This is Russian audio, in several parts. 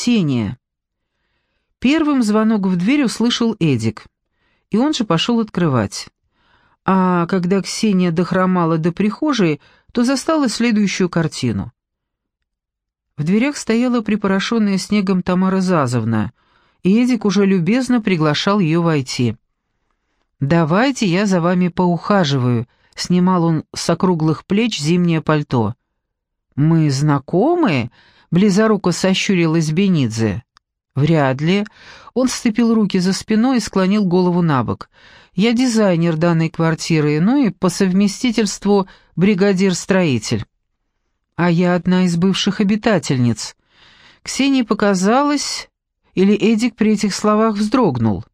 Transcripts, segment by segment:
Ксения. Первым звонок в дверь услышал Эдик, и он же пошел открывать. А когда Ксения дохромала до прихожей, то застала следующую картину. В дверях стояла припорошенная снегом Тамара Зазовна, и Эдик уже любезно приглашал ее войти. «Давайте я за вами поухаживаю», — снимал он с округлых плеч зимнее пальто. «Мы знакомы?» — близоруко сощурилась Бенидзе. «Вряд ли». Он сцепил руки за спиной и склонил голову на бок. «Я дизайнер данной квартиры, ну и по совместительству бригадир-строитель» а я одна из бывших обитательниц. Ксении показалось, или Эдик при этих словах вздрогнул.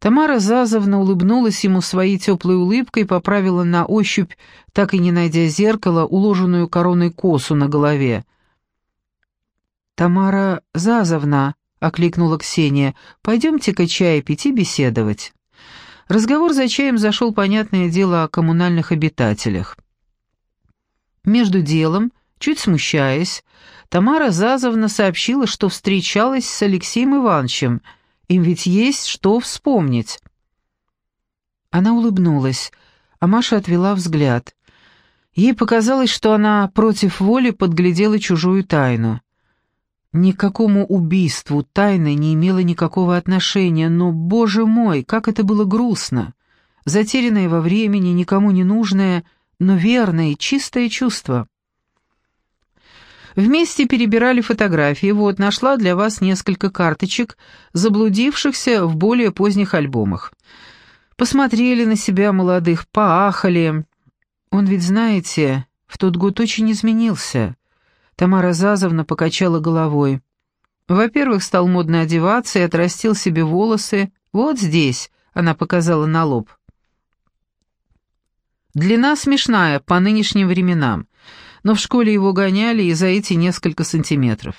Тамара Зазовна улыбнулась ему своей теплой улыбкой поправила на ощупь, так и не найдя зеркала, уложенную короной косу на голове. «Тамара Зазовна», — окликнула Ксения, — «пойдемте-ка чай пить и беседовать». Разговор за чаем зашел, понятное дело, о коммунальных обитателях. Между делом, чуть смущаясь, Тамара Зазовна сообщила, что встречалась с Алексеем Ивановичем. Им ведь есть что вспомнить. Она улыбнулась, а Маша отвела взгляд. Ей показалось, что она против воли подглядела чужую тайну. Ни к какому убийству тайна не имела никакого отношения, но, боже мой, как это было грустно! Затерянное во времени, никому не нужное — но верное и чистое чувство. Вместе перебирали фотографии, вот, нашла для вас несколько карточек, заблудившихся в более поздних альбомах. Посмотрели на себя молодых, поахали. Он ведь, знаете, в тот год очень изменился. Тамара Зазовна покачала головой. Во-первых, стал модно одеваться и отрастил себе волосы. Вот здесь, она показала на лоб. Длина смешная по нынешним временам, но в школе его гоняли и за эти несколько сантиметров.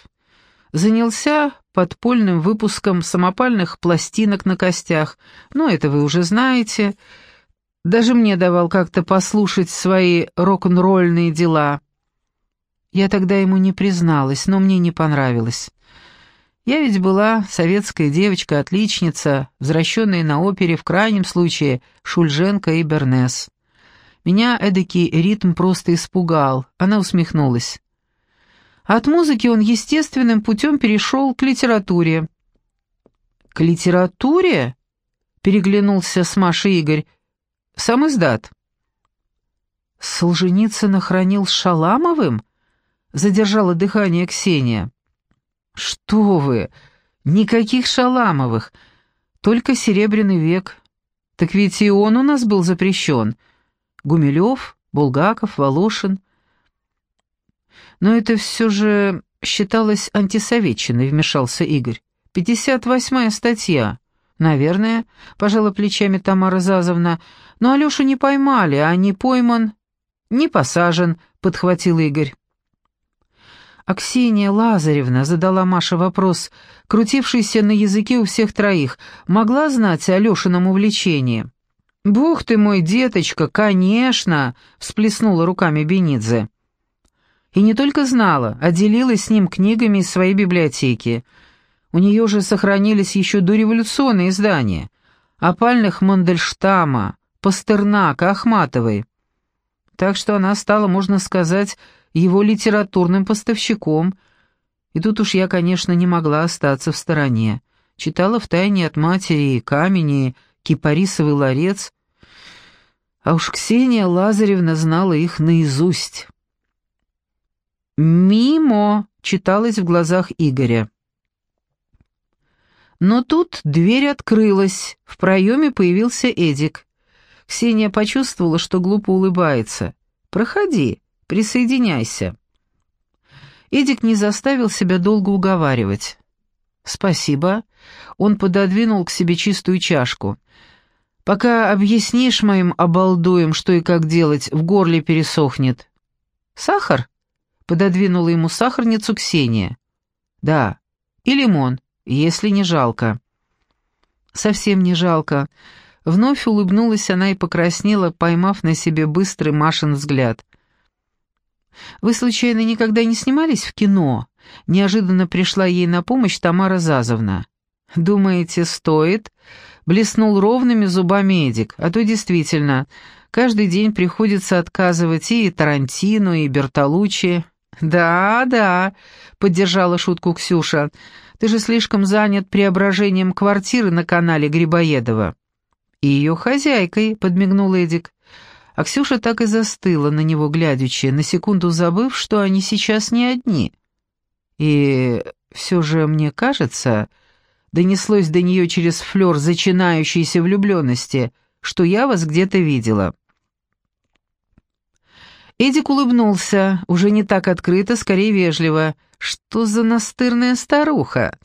Занялся подпольным выпуском самопальных пластинок на костях, но это вы уже знаете. Даже мне давал как-то послушать свои рок-н-ролльные дела. Я тогда ему не призналась, но мне не понравилось. Я ведь была советская девочка-отличница, возвращенная на опере в крайнем случае Шульженко и Бернес. Меня эдакий ритм просто испугал. Она усмехнулась. От музыки он естественным путем перешел к литературе. «К литературе?» — переглянулся с Машей Игорь. «Сам издат». «Солженицына хранил с Шаламовым?» — задержала дыхание Ксения. «Что вы! Никаких Шаламовых! Только Серебряный век. Так ведь и он у нас был запрещен. Гумилев, Булгаков, Волошин. Но это все же считалось антисоветчиной, вмешался Игорь. «Пятьдесят восьмая статья». «Наверное», — пожала плечами Тамара Зазовна. «Но Алешу не поймали, а не пойман, не посажен», — подхватил Игорь. Аксения Лазаревна задала Маше вопрос, крутившийся на языке у всех троих, могла знать о Алешином увлечении. «Бог ты мой, деточка, конечно!» — всплеснула руками Бенидзе. И не только знала, а делилась с ним книгами из своей библиотеки. У нее же сохранились еще дореволюционные издания. Опальных Мандельштама, Пастернака, Ахматовой. Так что она стала, можно сказать, его литературным поставщиком. И тут уж я, конечно, не могла остаться в стороне. Читала втайне от матери и камень, и кипарисовый ларец, а уж Ксения Лазаревна знала их наизусть. «Мимо!» — читалось в глазах Игоря. Но тут дверь открылась, в проеме появился Эдик. Ксения почувствовала, что глупо улыбается. «Проходи, присоединяйся». Эдик не заставил себя долго уговаривать. «Спасибо». Он пододвинул к себе чистую чашку. Пока объяснишь моим обалдуем, что и как делать, в горле пересохнет. Сахар? Пододвинула ему сахарницу Ксения. Да. И лимон, если не жалко. Совсем не жалко. Вновь улыбнулась она и покраснела, поймав на себе быстрый Машин взгляд. Вы, случайно, никогда не снимались в кино?» Неожиданно пришла ей на помощь Тамара Зазовна. «Думаете, стоит?» Блеснул ровными зубами Эдик. «А то действительно, каждый день приходится отказывать и Тарантину, и Бертолуччи». «Да, да», — поддержала шутку Ксюша. «Ты же слишком занят преображением квартиры на канале Грибоедова». «И ее хозяйкой», — подмигнул Эдик. А Ксюша так и застыла на него, глядячи, на секунду забыв, что они сейчас не одни. «И все же мне кажется...» донеслось до нее через флер зачинающейся влюбленности, что я вас где-то видела. Эдик улыбнулся, уже не так открыто, скорее вежливо. «Что за настырная старуха?»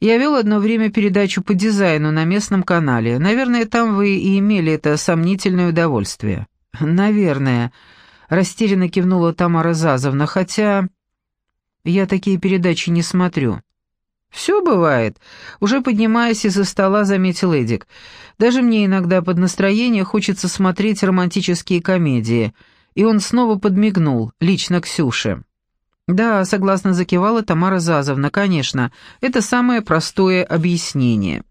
Я вел одно время передачу по дизайну на местном канале. Наверное, там вы и имели это сомнительное удовольствие». «Наверное», — растерянно кивнула Тамара Зазовна, «хотя я такие передачи не смотрю». «Все бывает», — уже поднимаясь из-за стола, заметил Эдик. «Даже мне иногда под настроение хочется смотреть романтические комедии». И он снова подмигнул, лично Ксюше. «Да», — согласно закивала Тамара Зазовна, — «конечно, это самое простое объяснение».